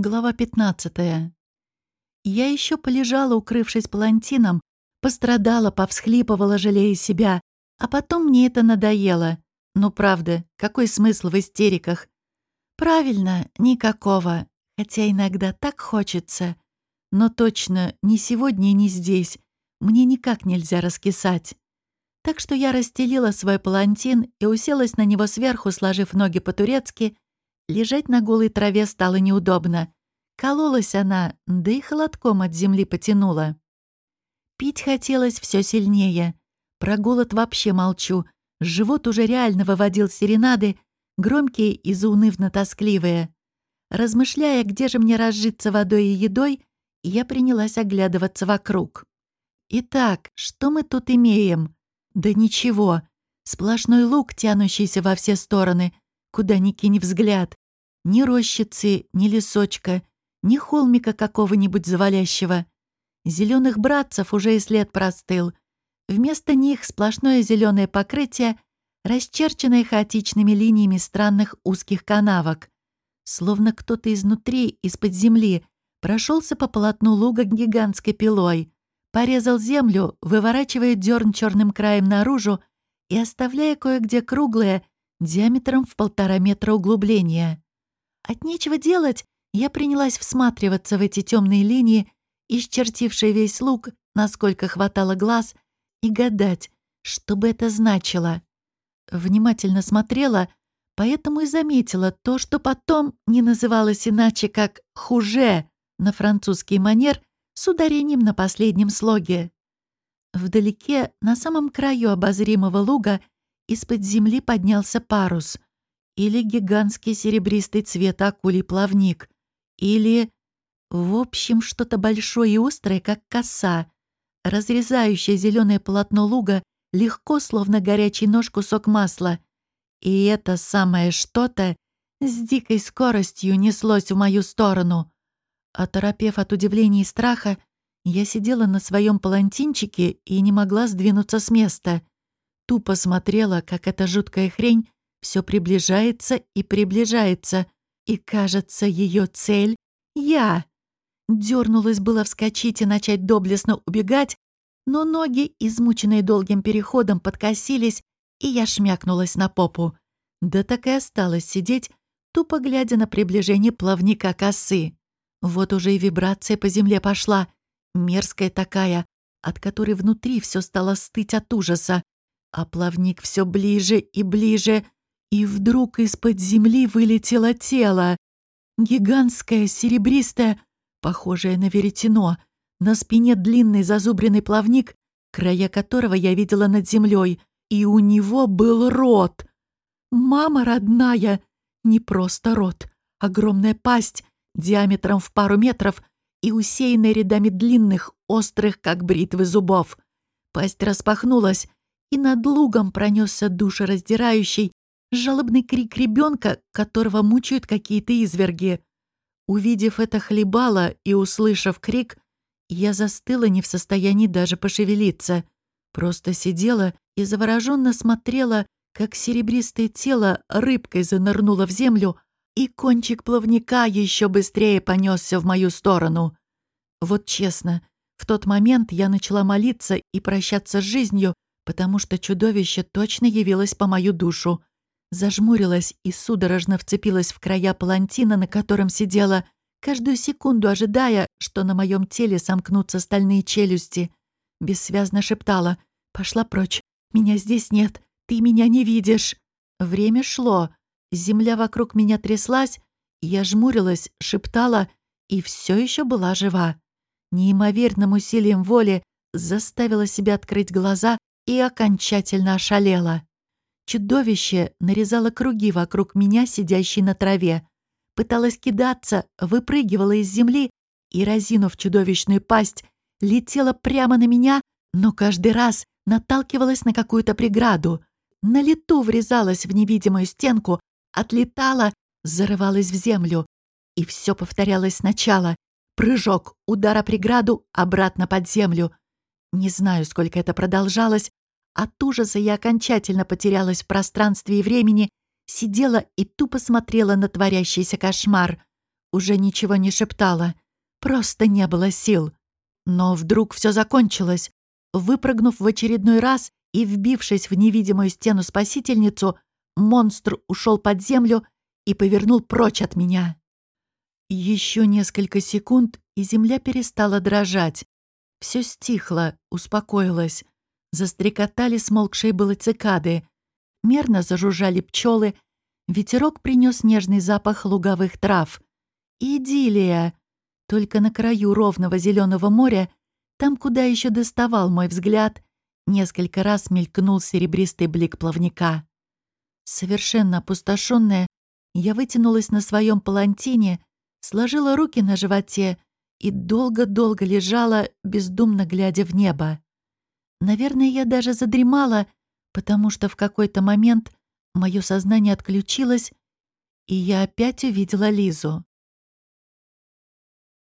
Глава 15. Я еще полежала, укрывшись палантином, пострадала, повсхлипывала, жалея себя, а потом мне это надоело. Ну, правда, какой смысл в истериках? Правильно, никакого, хотя иногда так хочется. Но точно, ни сегодня, ни здесь. Мне никак нельзя раскисать. Так что я расстелила свой палантин и уселась на него сверху, сложив ноги по-турецки — Лежать на голой траве стало неудобно. Кололась она, да и холодком от земли потянула. Пить хотелось все сильнее. Про голод вообще молчу. Живот уже реально выводил серенады, громкие и заунывно-тоскливые. Размышляя, где же мне разжиться водой и едой, я принялась оглядываться вокруг. Итак, что мы тут имеем? Да ничего. Сплошной луг, тянущийся во все стороны, куда ни кинь взгляд. Ни рощицы, ни лесочка, ни холмика какого-нибудь завалящего. Зеленых братцев уже и след простыл. Вместо них сплошное зеленое покрытие, расчерченное хаотичными линиями странных узких канавок. Словно кто-то изнутри, из-под земли, прошелся по полотну луга гигантской пилой, порезал землю, выворачивая дерн черным краем наружу и оставляя кое-где круглое, диаметром в полтора метра углубление. От нечего делать я принялась всматриваться в эти темные линии, исчертившие весь лук, насколько хватало глаз, и гадать, что бы это значило. Внимательно смотрела, поэтому и заметила то, что потом не называлось иначе, как «хуже» на французский манер с ударением на последнем слоге. Вдалеке, на самом краю обозримого луга, из-под земли поднялся парус — или гигантский серебристый цвет акулий плавник, или, в общем, что-то большое и острое, как коса, разрезающее зеленое полотно луга легко, словно горячий нож кусок масла. И это самое что-то с дикой скоростью неслось в мою сторону. Оторопев от удивления и страха, я сидела на своем палантинчике и не могла сдвинуться с места. Тупо смотрела, как эта жуткая хрень все приближается и приближается, и, кажется, ее цель — я. Дернулась было вскочить и начать доблестно убегать, но ноги, измученные долгим переходом, подкосились, и я шмякнулась на попу. Да так и осталось сидеть, тупо глядя на приближение плавника косы. Вот уже и вибрация по земле пошла, мерзкая такая, от которой внутри все стало стыть от ужаса. А плавник все ближе и ближе — и вдруг из-под земли вылетело тело. Гигантское, серебристое, похожее на веретено. На спине длинный зазубренный плавник, края которого я видела над землей, и у него был рот. Мама родная, не просто рот, огромная пасть диаметром в пару метров и усеянная рядами длинных, острых, как бритвы зубов. Пасть распахнулась, и над лугом пронесся душераздирающий, жалобный крик ребенка, которого мучают какие-то изверги. Увидев это хлебало и услышав крик, я застыла не в состоянии даже пошевелиться. Просто сидела и завороженно смотрела, как серебристое тело рыбкой занырнуло в землю, и кончик плавника еще быстрее понесся в мою сторону. Вот честно, в тот момент я начала молиться и прощаться с жизнью, потому что чудовище точно явилось по мою душу зажмурилась и судорожно вцепилась в края палантина, на котором сидела, каждую секунду ожидая, что на моем теле сомкнутся стальные челюсти. Бессвязно шептала «Пошла прочь, меня здесь нет, ты меня не видишь». Время шло, земля вокруг меня тряслась, я жмурилась, шептала и все еще была жива. Неимоверным усилием воли заставила себя открыть глаза и окончательно ошалела. Чудовище нарезало круги вокруг меня, сидящей на траве. Пыталась кидаться, выпрыгивала из земли и, разинув чудовищную пасть, летела прямо на меня, но каждый раз наталкивалась на какую-то преграду. На лету врезалась в невидимую стенку, отлетала, зарывалась в землю. И все повторялось сначала. Прыжок, удар о преграду, обратно под землю. Не знаю, сколько это продолжалось, от ужаса я окончательно потерялась в пространстве и времени, сидела и тупо смотрела на творящийся кошмар. уже ничего не шептала. Просто не было сил. Но вдруг все закончилось. Выпрыгнув в очередной раз и вбившись в невидимую стену спасительницу, монстр ушел под землю и повернул прочь от меня. Еще несколько секунд, и земля перестала дрожать. Все стихло, успокоилось. Застрекотали смолкшие было цикады. Мерно зажужжали пчелы. Ветерок принес нежный запах луговых трав. Идиллия! Только на краю ровного зеленого моря, там, куда еще доставал мой взгляд, несколько раз мелькнул серебристый блик плавника. Совершенно опустошенная, я вытянулась на своем палантине, сложила руки на животе и долго-долго лежала, бездумно глядя в небо. Наверное, я даже задремала, потому что в какой-то момент мое сознание отключилось, и я опять увидела Лизу.